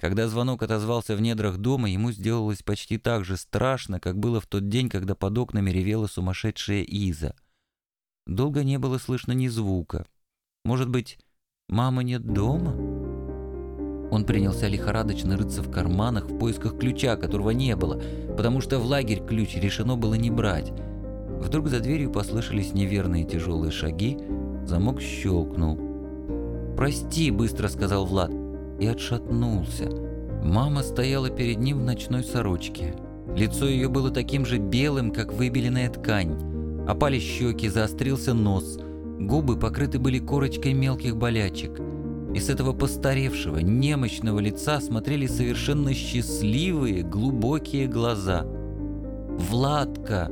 Когда звонок отозвался в недрах дома, ему сделалось почти так же страшно, как было в тот день, когда под окнами ревела сумасшедшая Иза. Долго не было слышно ни звука. Может быть, мама нет дома? Он принялся лихорадочно рыться в карманах в поисках ключа, которого не было, потому что в лагерь ключ решено было не брать. Вдруг за дверью послышались неверные тяжелые шаги, замок щелкнул. «Прости», — быстро сказал Влад, и отшатнулся. Мама стояла перед ним в ночной сорочке. Лицо ее было таким же белым, как выбеленная ткань. Опали щеки, заострился нос, губы покрыты были корочкой мелких болячек. И с этого постаревшего, немощного лица смотрели совершенно счастливые, глубокие глаза. «Владка!»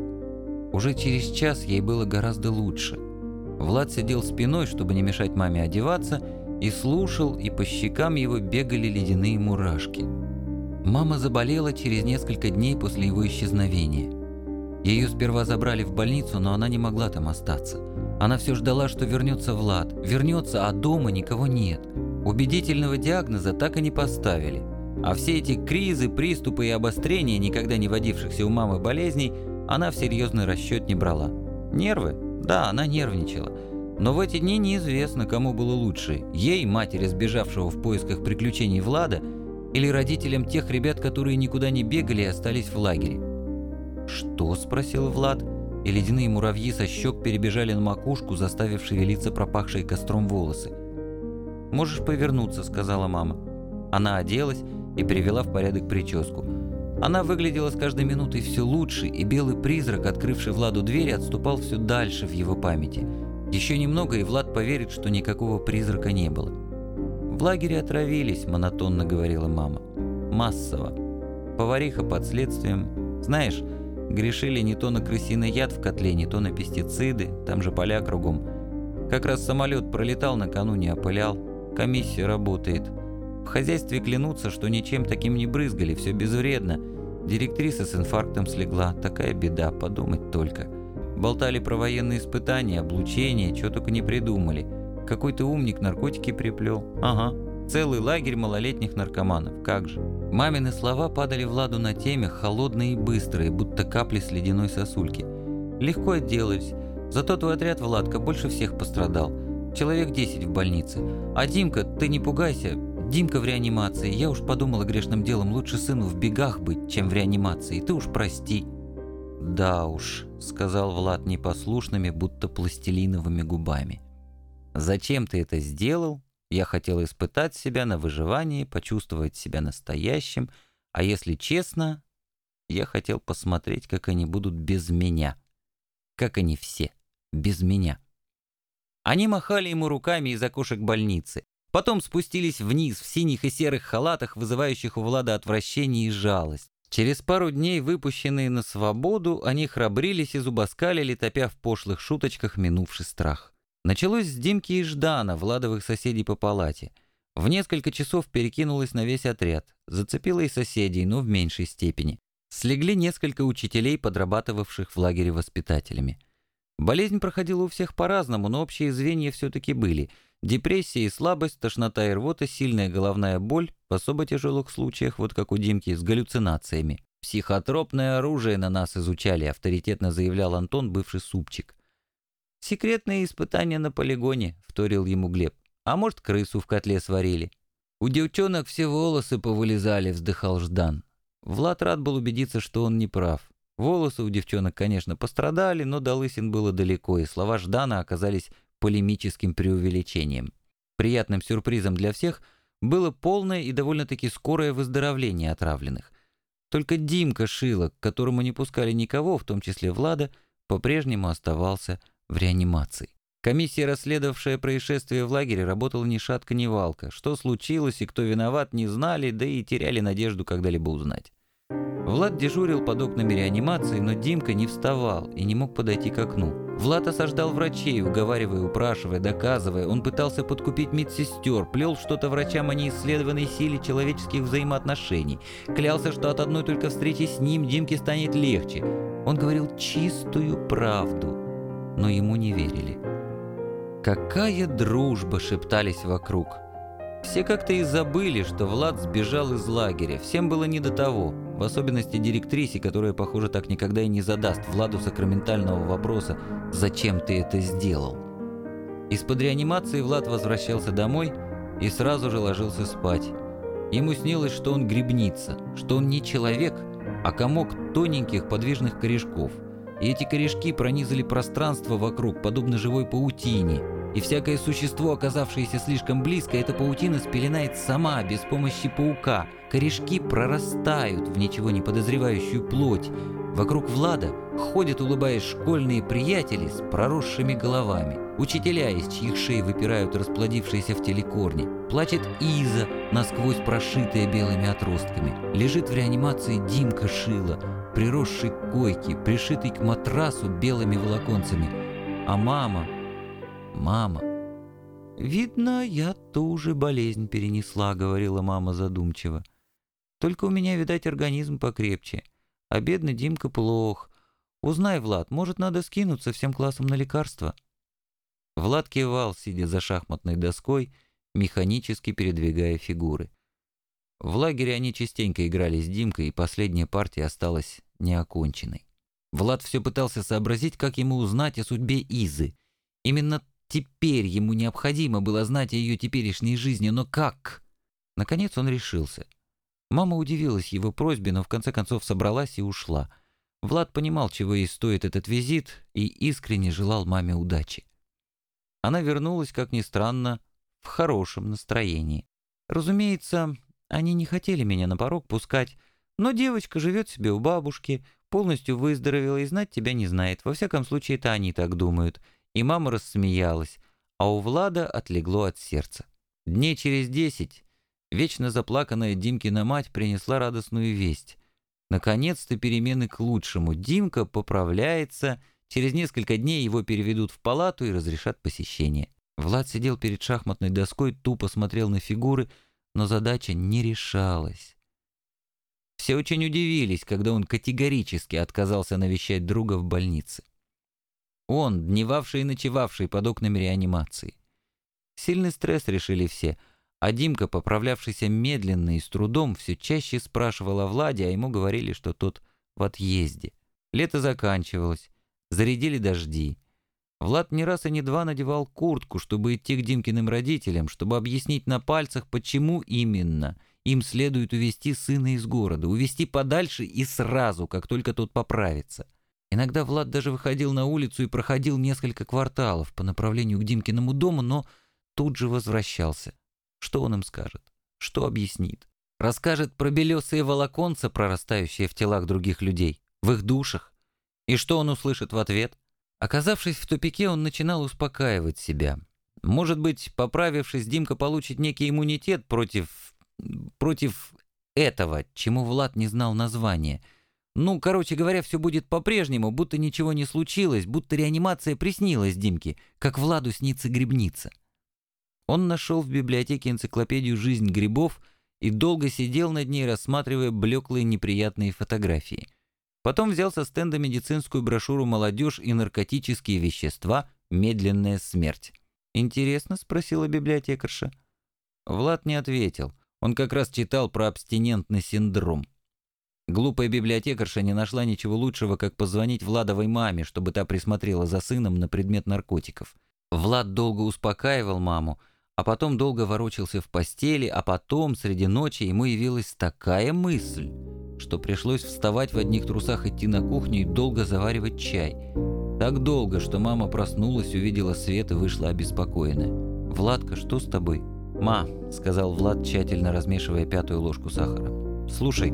Уже через час ей было гораздо лучше. Влад сидел спиной, чтобы не мешать маме одеваться, и слушал, и по щекам его бегали ледяные мурашки. Мама заболела через несколько дней после его исчезновения. Ее сперва забрали в больницу, но она не могла там остаться. Она все ждала, что вернется Влад. Вернется, а дома никого нет. Убедительного диагноза так и не поставили. А все эти кризы, приступы и обострения, никогда не водившихся у мамы болезней, она в серьезный расчет не брала. Нервы? Да, она нервничала. Но в эти дни неизвестно, кому было лучше – ей, матери сбежавшего в поисках приключений Влада, или родителям тех ребят, которые никуда не бегали и остались в лагере. «Что?» – спросил Влад, и ледяные муравьи со щек перебежали на макушку, заставив шевелиться пропахшие костром волосы. «Можешь повернуться», – сказала мама. Она оделась и привела в порядок прическу. Она выглядела с каждой минутой все лучше, и белый призрак, открывший Владу дверь, отступал все дальше в его памяти – еще немного, и Влад поверит, что никакого призрака не было. «В лагере отравились», — монотонно говорила мама. «Массово. Повариха под следствием. Знаешь, грешили не то на крысиный яд в котле, не то на пестициды, там же поля кругом. Как раз самолет пролетал накануне, опылял. Комиссия работает. В хозяйстве клянутся, что ничем таким не брызгали, все безвредно. Директриса с инфарктом слегла. Такая беда, подумать только». Болтали про военные испытания, облучение, чего только не придумали. Какой-то умник наркотики приплел. Ага, целый лагерь малолетних наркоманов, как же. Мамины слова падали Владу на теме, холодные и быстрые, будто капли с ледяной сосульки. Легко отделались. Зато твой отряд, Владка, больше всех пострадал. Человек 10 в больнице. А Димка, ты не пугайся, Димка в реанимации. Я уж подумала грешным делом, лучше сыну в бегах быть, чем в реанимации. Ты уж прости. «Да уж», — сказал Влад непослушными, будто пластилиновыми губами. «Зачем ты это сделал? Я хотел испытать себя на выживании, почувствовать себя настоящим, а если честно, я хотел посмотреть, как они будут без меня. Как они все, без меня». Они махали ему руками из окошек больницы. Потом спустились вниз в синих и серых халатах, вызывающих у Влада отвращение и жалость. Через пару дней, выпущенные на свободу, они храбрились и зубоскалили, топя в пошлых шуточках минувший страх. Началось с Димки и Ждана, Владовых соседей по палате. В несколько часов перекинулось на весь отряд, зацепило и соседей, но в меньшей степени. Слегли несколько учителей, подрабатывавших в лагере воспитателями. Болезнь проходила у всех по-разному, но общие звенья все-таки были – Депрессия и слабость, тошнота и рвота, сильная головная боль, в особо тяжелых случаях, вот как у Димки, с галлюцинациями. «Психотропное оружие на нас изучали», — авторитетно заявлял Антон, бывший супчик. «Секретные испытания на полигоне», — вторил ему Глеб. «А может, крысу в котле сварили?» «У девчонок все волосы повылезали», — вздыхал Ждан. Влад рад был убедиться, что он не прав. Волосы у девчонок, конечно, пострадали, но до лысин было далеко, и слова Ждана оказались полемическим преувеличением. Приятным сюрпризом для всех было полное и довольно-таки скорое выздоровление отравленных. Только Димка Шилок, которому не пускали никого, в том числе Влада, по-прежнему оставался в реанимации. Комиссия, расследовавшая происшествие в лагере, работала ни шатка, ни валка. Что случилось и кто виноват, не знали, да и теряли надежду когда-либо узнать. Влад дежурил под окнами реанимации, но Димка не вставал и не мог подойти к окну. Влад осаждал врачей, уговаривая, упрашивая, доказывая. Он пытался подкупить медсестер, плел что-то врачам о неисследованной силе человеческих взаимоотношений. Клялся, что от одной только встречи с ним Димке станет легче. Он говорил чистую правду, но ему не верили. «Какая дружба!» — шептались вокруг. Все как-то и забыли, что Влад сбежал из лагеря. Всем было не до того. В особенности директрисе, которая, похоже, так никогда и не задаст Владу сакраментального вопроса «Зачем ты это сделал?». Из-под реанимации Влад возвращался домой и сразу же ложился спать. Ему снилось, что он грибница, что он не человек, а комок тоненьких подвижных корешков. И эти корешки пронизали пространство вокруг, подобно живой паутине – и всякое существо, оказавшееся слишком близко, эта паутина спеленает сама, без помощи паука. Корешки прорастают в ничего не подозревающую плоть. Вокруг Влада ходят, улыбаясь, школьные приятели с проросшими головами. Учителя, из чьих шеи выпирают расплодившиеся в теле корни. Плачет Иза, насквозь прошитая белыми отростками. Лежит в реанимации Димка Шила, приросший к койке, пришитый к матрасу белыми волоконцами. А мама, мама. «Видно, я ту же болезнь перенесла», — говорила мама задумчиво. «Только у меня, видать, организм покрепче. А бедный Димка плох. Узнай, Влад, может, надо скинуться всем классом на лекарства?» Влад кивал, сидя за шахматной доской, механически передвигая фигуры. В лагере они частенько играли с Димкой, и последняя партия осталась неоконченной. Влад все пытался сообразить, как ему узнать о судьбе Изы. Именно Теперь ему необходимо было знать о ее теперешней жизни, но как? Наконец он решился. Мама удивилась его просьбе, но в конце концов собралась и ушла. Влад понимал, чего ей стоит этот визит, и искренне желал маме удачи. Она вернулась, как ни странно, в хорошем настроении. Разумеется, они не хотели меня на порог пускать, но девочка живет себе у бабушки, полностью выздоровела и знать тебя не знает. Во всяком случае, это они так думают — и мама рассмеялась, а у Влада отлегло от сердца. Дней через десять вечно заплаканная Димкина мать принесла радостную весть. Наконец-то перемены к лучшему. Димка поправляется, через несколько дней его переведут в палату и разрешат посещение. Влад сидел перед шахматной доской, тупо смотрел на фигуры, но задача не решалась. Все очень удивились, когда он категорически отказался навещать друга в больнице. Он, дневавший и ночевавший под окнами реанимации. Сильный стресс решили все, а Димка, поправлявшийся медленно и с трудом, все чаще спрашивал о Владе, а ему говорили, что тот в отъезде. Лето заканчивалось, зарядили дожди. Влад не раз и не два надевал куртку, чтобы идти к Димкиным родителям, чтобы объяснить на пальцах, почему именно им следует увезти сына из города, увезти подальше и сразу, как только тот поправится. Иногда Влад даже выходил на улицу и проходил несколько кварталов по направлению к Димкиному дому, но тут же возвращался. Что он им скажет? Что объяснит? Расскажет про белесые волоконца, прорастающие в телах других людей, в их душах? И что он услышит в ответ? Оказавшись в тупике, он начинал успокаивать себя. Может быть, поправившись, Димка получит некий иммунитет против... против этого, чему Влад не знал названия — ну, короче говоря, все будет по-прежнему, будто ничего не случилось, будто реанимация приснилась Димке, как Владу снится грибница. Он нашел в библиотеке энциклопедию «Жизнь грибов» и долго сидел над ней, рассматривая блеклые неприятные фотографии. Потом взял со стенда медицинскую брошюру «Молодежь и наркотические вещества. Медленная смерть». «Интересно?» — спросила библиотекарша. Влад не ответил. Он как раз читал про абстинентный синдром. Глупая библиотекарша не нашла ничего лучшего, как позвонить Владовой маме, чтобы та присмотрела за сыном на предмет наркотиков. Влад долго успокаивал маму, а потом долго ворочался в постели, а потом среди ночи ему явилась такая мысль, что пришлось вставать в одних трусах идти на кухню и долго заваривать чай. Так долго, что мама проснулась, увидела свет и вышла обеспокоенная. «Владка, что с тобой?» «Ма», — сказал Влад, тщательно размешивая пятую ложку сахара. «Слушай,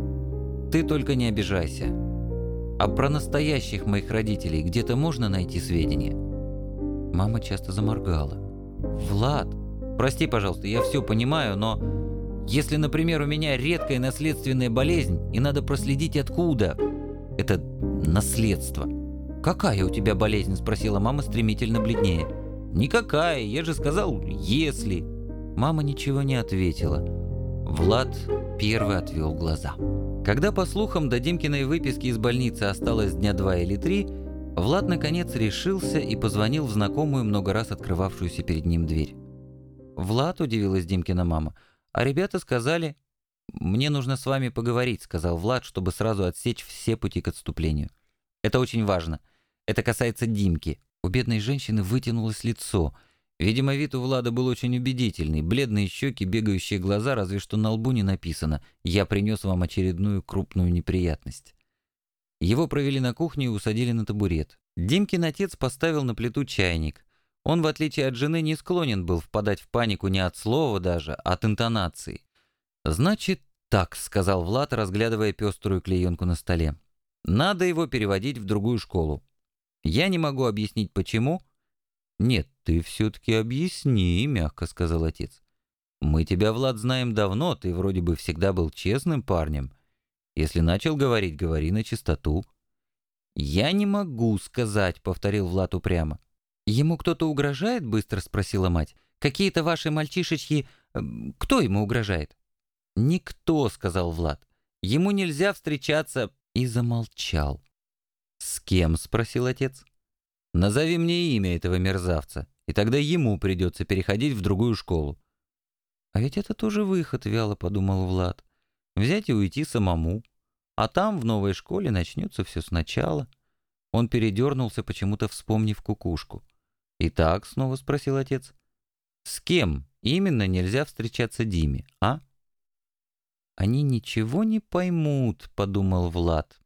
ты только не обижайся. А про настоящих моих родителей где-то можно найти сведения?» Мама часто заморгала. «Влад, прости, пожалуйста, я все понимаю, но если, например, у меня редкая наследственная болезнь, и надо проследить откуда это наследство». «Какая у тебя болезнь?» – спросила мама стремительно бледнее. «Никакая, я же сказал, если...» Мама ничего не ответила. Влад первый отвел глаза. Когда, по слухам, до Димкиной выписки из больницы осталось дня два или три, Влад наконец решился и позвонил в знакомую много раз открывавшуюся перед ним дверь. «Влад», — удивилась Димкина мама, — «а ребята сказали...» «Мне нужно с вами поговорить», — сказал Влад, чтобы сразу отсечь все пути к отступлению. «Это очень важно. Это касается Димки». У бедной женщины вытянулось лицо. Видимо, вид у Влада был очень убедительный. Бледные щеки, бегающие глаза, разве что на лбу не написано «Я принес вам очередную крупную неприятность». Его провели на кухню и усадили на табурет. Димкин отец поставил на плиту чайник. Он, в отличие от жены, не склонен был впадать в панику не от слова даже, а от интонации. «Значит так», — сказал Влад, разглядывая пеструю клеенку на столе. «Надо его переводить в другую школу. Я не могу объяснить, почему». «Нет, ты все-таки объясни», — мягко сказал отец. «Мы тебя, Влад, знаем давно, ты вроде бы всегда был честным парнем. Если начал говорить, говори на чистоту». «Я не могу сказать», — повторил Влад упрямо. «Ему кто-то угрожает?» — быстро спросила мать. «Какие-то ваши мальчишечки... Эм, кто ему угрожает?» «Никто», — сказал Влад. «Ему нельзя встречаться...» И замолчал. «С кем?» — спросил отец. «Назови мне имя этого мерзавца, и тогда ему придется переходить в другую школу». «А ведь это тоже выход», — вяло подумал Влад. «Взять и уйти самому. А там, в новой школе, начнется все сначала». Он передернулся, почему-то вспомнив кукушку. «Итак», — снова спросил отец, — «с кем именно нельзя встречаться Диме, а?» «Они ничего не поймут», — подумал Влад.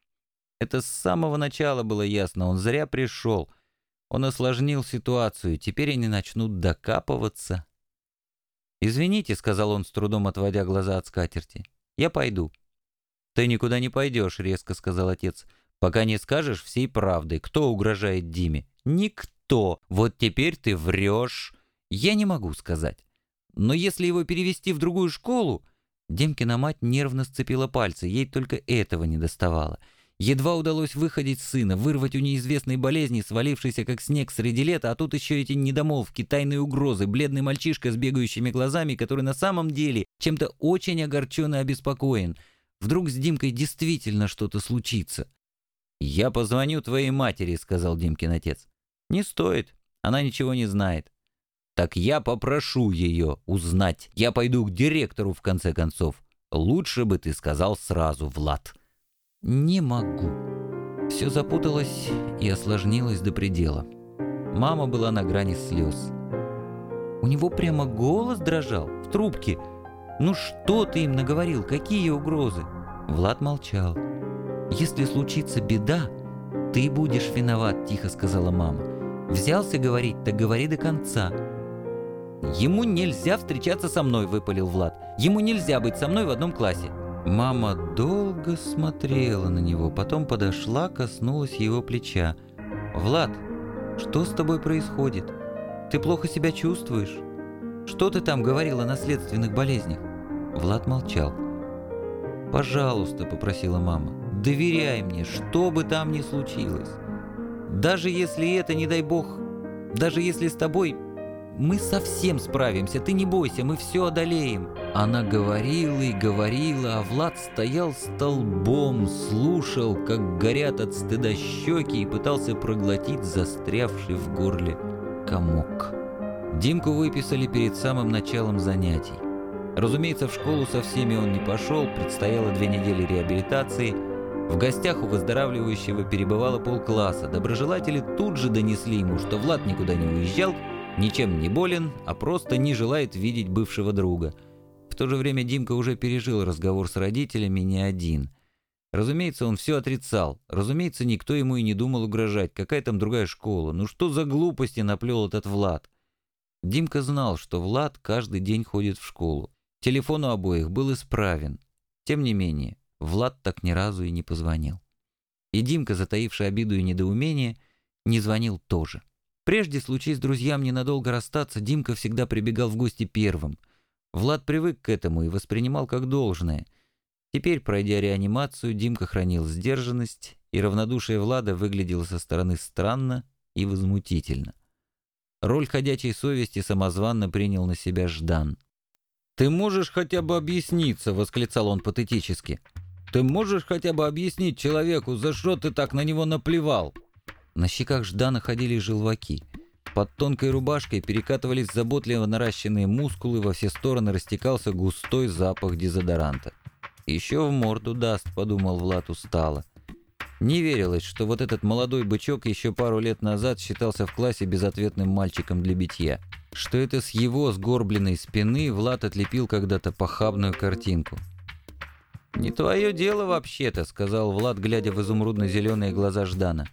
Это с самого начала было ясно, он зря пришел. Он осложнил ситуацию, теперь они начнут докапываться. «Извините», — сказал он, с трудом отводя глаза от скатерти. «Я пойду». «Ты никуда не пойдешь», — резко сказал отец, «пока не скажешь всей правды. Кто угрожает Диме?» «Никто. Вот теперь ты врешь». «Я не могу сказать. Но если его перевести в другую школу...» Демкина мать нервно сцепила пальцы, ей только этого не доставало. Едва удалось выходить сына, вырвать у неизвестной болезни, свалившейся как снег среди лета, а тут еще эти недомолвки, тайные угрозы, бледный мальчишка с бегающими глазами, который на самом деле чем-то очень огорчен и обеспокоен. Вдруг с Димкой действительно что-то случится. «Я позвоню твоей матери», — сказал Димкин отец. «Не стоит, она ничего не знает». Так я попрошу ее узнать. Я пойду к директору, в конце концов. Лучше бы ты сказал сразу, Влад. Не могу. Все запуталось и осложнилось до предела. Мама была на грани слез. У него прямо голос дрожал в трубке. «Ну что ты им наговорил? Какие угрозы?» Влад молчал. «Если случится беда, ты будешь виноват», — тихо сказала мама. «Взялся говорить, так говори до конца». «Ему нельзя встречаться со мной», — выпалил Влад. «Ему нельзя быть со мной в одном классе». Мама долго смотрела на него, потом подошла, коснулась его плеча. «Влад, что с тобой происходит? Ты плохо себя чувствуешь? Что ты там говорил о наследственных болезнях?» Влад молчал. «Пожалуйста», — попросила мама, — «доверяй мне, что бы там ни случилось. Даже если это, не дай бог, даже если с тобой мы совсем справимся, ты не бойся, мы все одолеем». Она говорила и говорила, а Влад стоял столбом, слушал, как горят от стыда щеки и пытался проглотить застрявший в горле комок. Димку выписали перед самым началом занятий. Разумеется, в школу со всеми он не пошел, предстояло две недели реабилитации. В гостях у выздоравливающего перебывало полкласса. Доброжелатели тут же донесли ему, что Влад никуда не уезжал, Ничем не болен, а просто не желает видеть бывшего друга. В то же время Димка уже пережил разговор с родителями не один. Разумеется, он все отрицал. Разумеется, никто ему и не думал угрожать. Какая там другая школа? Ну что за глупости наплел этот Влад? Димка знал, что Влад каждый день ходит в школу. Телефон у обоих был исправен. Тем не менее, Влад так ни разу и не позвонил. И Димка, затаивший обиду и недоумение, не звонил тоже. Прежде, случись друзьям ненадолго расстаться, Димка всегда прибегал в гости первым. Влад привык к этому и воспринимал как должное. Теперь, пройдя реанимацию, Димка хранил сдержанность, и равнодушие Влада выглядело со стороны странно и возмутительно. Роль ходячей совести самозванно принял на себя Ждан. «Ты можешь хотя бы объясниться?» — восклицал он патетически. «Ты можешь хотя бы объяснить человеку, за что ты так на него наплевал?» На щеках Ждана ходили желваки. Под тонкой рубашкой перекатывались заботливо наращенные мускулы, во все стороны растекался густой запах дезодоранта. «Еще в морду даст», — подумал Влад устало. Не верилось, что вот этот молодой бычок еще пару лет назад считался в классе безответным мальчиком для битья. Что это с его сгорбленной спины Влад отлепил когда-то похабную картинку. «Не твое дело вообще-то», — сказал Влад, глядя в изумрудно-зеленые глаза Ждана.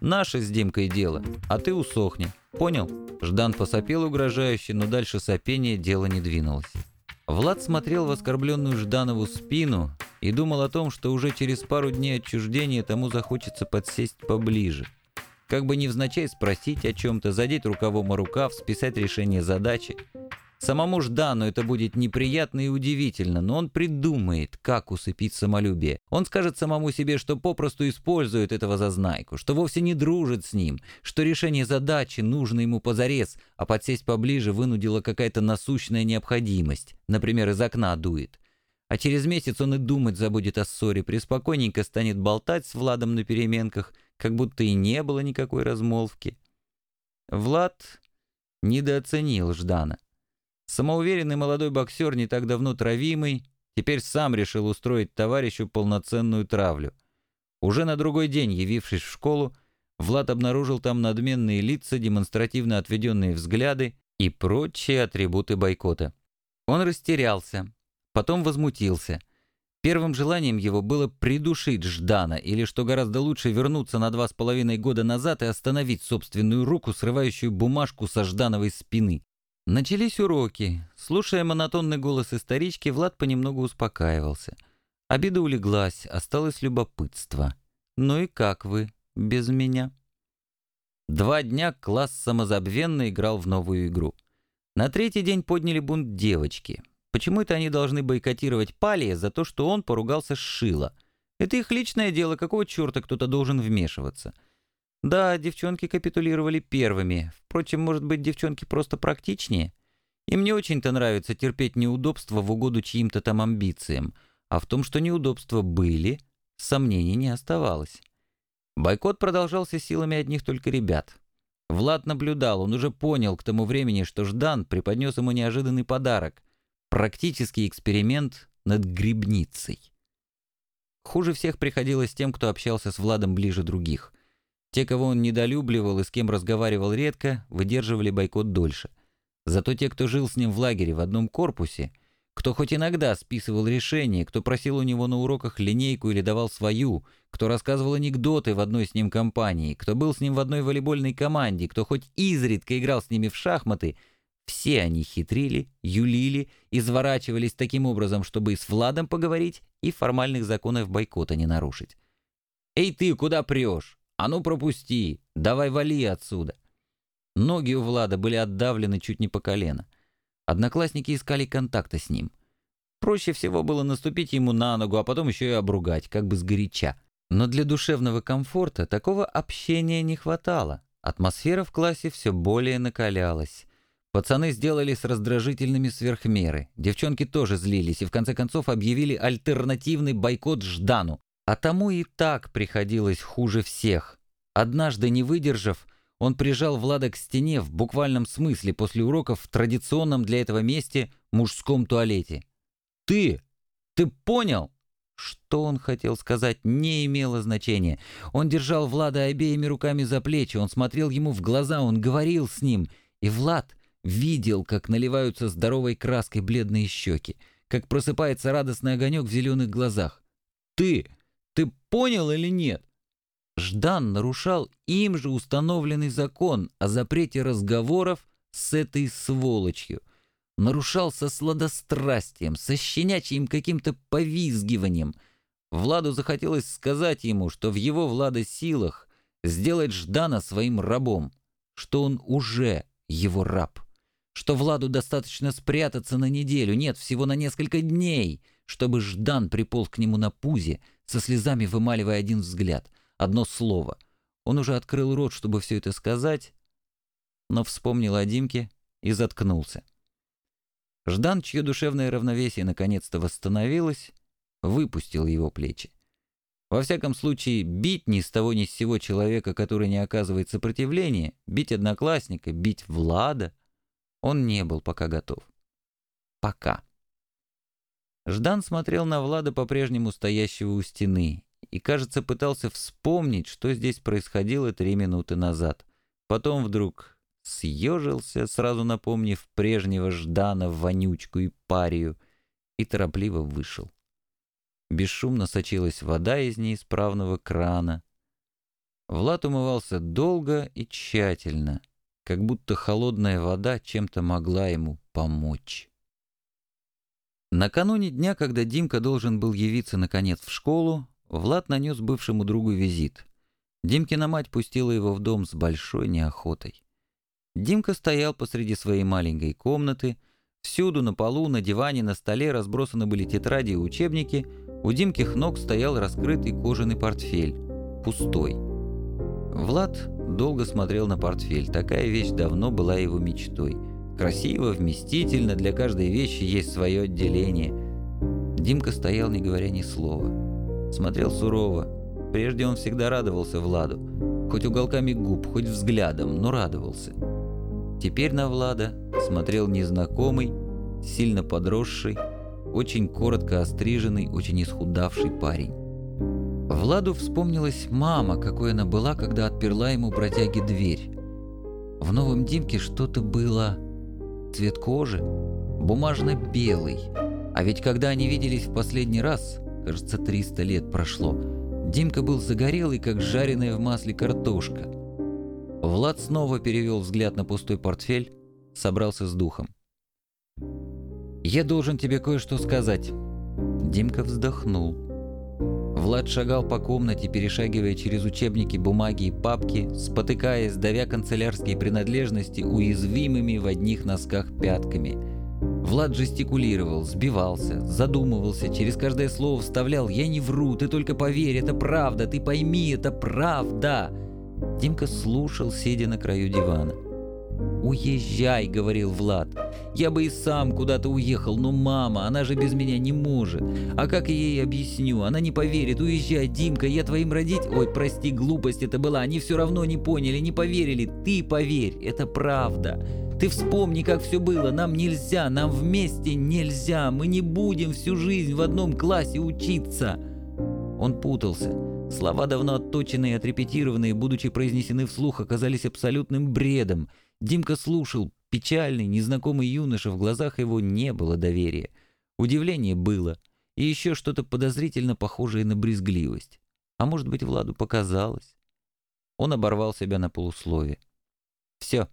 «Наше с Димкой дело, а ты усохни. Понял?» Ждан посопел угрожающе, но дальше сопения дело не двинулось. Влад смотрел в оскорбленную Жданову спину и думал о том, что уже через пару дней отчуждения тому захочется подсесть поближе. Как бы невзначай спросить о чем-то, задеть рукавом о рукав, списать решение задачи. Самому Ждану это будет неприятно и удивительно, но он придумает, как усыпить самолюбие. Он скажет самому себе, что попросту использует этого зазнайку, что вовсе не дружит с ним, что решение задачи нужно ему позарез, а подсесть поближе вынудила какая-то насущная необходимость, например, из окна дует. А через месяц он и думать забудет о ссоре, преспокойненько станет болтать с Владом на переменках, как будто и не было никакой размолвки. Влад недооценил Ждана. Самоуверенный молодой боксер, не так давно травимый, теперь сам решил устроить товарищу полноценную травлю. Уже на другой день, явившись в школу, Влад обнаружил там надменные лица, демонстративно отведенные взгляды и прочие атрибуты бойкота. Он растерялся, потом возмутился. Первым желанием его было придушить Ждана, или, что гораздо лучше, вернуться на два с половиной года назад и остановить собственную руку, срывающую бумажку со Ждановой спины. Начались уроки. Слушая монотонный голос исторички, Влад понемногу успокаивался. Обида улеглась, осталось любопытство. «Ну и как вы без меня?» Два дня класс самозабвенно играл в новую игру. На третий день подняли бунт девочки. Почему это они должны бойкотировать Палия за то, что он поругался с Шило? Это их личное дело, какого черта кто-то должен вмешиваться?» Да, девчонки капитулировали первыми. Впрочем, может быть, девчонки просто практичнее? Им не очень-то нравится терпеть неудобства в угоду чьим-то там амбициям. А в том, что неудобства были, сомнений не оставалось. Бойкот продолжался силами одних только ребят. Влад наблюдал, он уже понял к тому времени, что Ждан преподнес ему неожиданный подарок — практический эксперимент над грибницей. Хуже всех приходилось тем, кто общался с Владом ближе других — те, кого он недолюбливал и с кем разговаривал редко, выдерживали бойкот дольше. Зато те, кто жил с ним в лагере в одном корпусе, кто хоть иногда списывал решения, кто просил у него на уроках линейку или давал свою, кто рассказывал анекдоты в одной с ним компании, кто был с ним в одной волейбольной команде, кто хоть изредка играл с ними в шахматы, все они хитрили, юлили, изворачивались таким образом, чтобы и с Владом поговорить, и формальных законов бойкота не нарушить. «Эй ты, куда прешь? «А ну пропусти! Давай вали отсюда!» Ноги у Влада были отдавлены чуть не по колено. Одноклассники искали контакта с ним. Проще всего было наступить ему на ногу, а потом еще и обругать, как бы сгоряча. Но для душевного комфорта такого общения не хватало. Атмосфера в классе все более накалялась. Пацаны сделались раздражительными сверхмеры. Девчонки тоже злились и в конце концов объявили альтернативный бойкот Ждану. А тому и так приходилось хуже всех. Однажды, не выдержав, он прижал Влада к стене в буквальном смысле после уроков в традиционном для этого месте мужском туалете. «Ты! Ты понял?» Что он хотел сказать, не имело значения. Он держал Влада обеими руками за плечи, он смотрел ему в глаза, он говорил с ним. И Влад видел, как наливаются здоровой краской бледные щеки, как просыпается радостный огонек в зеленых глазах. «Ты! Ты понял или нет? Ждан нарушал им же установленный закон о запрете разговоров с этой сволочью. Нарушал со сладострастием, со щенячьим каким-то повизгиванием. Владу захотелось сказать ему, что в его Влада силах сделать Ждана своим рабом, что он уже его раб, что Владу достаточно спрятаться на неделю, нет, всего на несколько дней, чтобы Ждан приполз к нему на пузе, со слезами вымаливая один взгляд, одно слово. Он уже открыл рот, чтобы все это сказать, но вспомнил о Димке и заткнулся. Ждан, чье душевное равновесие наконец-то восстановилось, выпустил его плечи. Во всяком случае, бить ни с того ни с сего человека, который не оказывает сопротивления, бить одноклассника, бить Влада, он не был пока готов. Пока. Ждан смотрел на Влада, по-прежнему стоящего у стены, и, кажется, пытался вспомнить, что здесь происходило три минуты назад. Потом вдруг съежился, сразу напомнив прежнего Ждана, вонючку и парию, и торопливо вышел. Бесшумно сочилась вода из неисправного крана. Влад умывался долго и тщательно, как будто холодная вода чем-то могла ему помочь. Накануне дня, когда Димка должен был явиться наконец в школу, Влад нанес бывшему другу визит. Димкина мать пустила его в дом с большой неохотой. Димка стоял посреди своей маленькой комнаты, всюду на полу, на диване, на столе разбросаны были тетради и учебники — у Димких ног стоял раскрытый кожаный портфель, пустой. Влад долго смотрел на портфель, такая вещь давно была его мечтой. Красиво, вместительно, для каждой вещи есть свое отделение. Димка стоял, не говоря ни слова. Смотрел сурово. Прежде он всегда радовался Владу. Хоть уголками губ, хоть взглядом, но радовался. Теперь на Влада смотрел незнакомый, сильно подросший, очень коротко остриженный, очень исхудавший парень. Владу вспомнилась мама, какой она была, когда отперла ему бродяги дверь. В новом Димке что-то было... Цвет кожи бумажно-белый. А ведь когда они виделись в последний раз, кажется, 300 лет прошло, Димка был загорелый, как жареная в масле картошка. Влад снова перевел взгляд на пустой портфель, собрался с духом. «Я должен тебе кое-что сказать». Димка вздохнул. Влад шагал по комнате, перешагивая через учебники, бумаги и папки, спотыкаясь, давя канцелярские принадлежности уязвимыми в одних носках пятками. Влад жестикулировал, сбивался, задумывался, через каждое слово вставлял «Я не вру, ты только поверь, это правда, ты пойми, это правда!» Димка слушал, сидя на краю дивана. «Уезжай», — говорил Влад. «Я бы и сам куда-то уехал, но мама, она же без меня не может. А как я ей объясню? Она не поверит. Уезжай, Димка, я твоим родителям...» «Ой, прости, глупость это была. Они все равно не поняли, не поверили. Ты поверь, это правда. Ты вспомни, как все было. Нам нельзя, нам вместе нельзя. Мы не будем всю жизнь в одном классе учиться». Он путался. Слова, давно отточенные и отрепетированные, будучи произнесены вслух, оказались абсолютным бредом — Димка слушал, печальный, незнакомый юноша, в глазах его не было доверия. Удивление было, и еще что-то подозрительно похожее на брезгливость. А может быть, Владу показалось? Он оборвал себя на полуслове. «Все.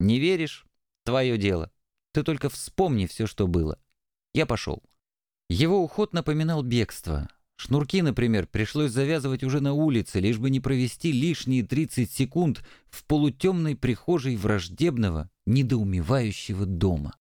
Не веришь? Твое дело. Ты только вспомни все, что было. Я пошел». Его уход напоминал бегство. Шнурки, например, пришлось завязывать уже на улице, лишь бы не провести лишние 30 секунд в полутемной прихожей враждебного, недоумевающего дома.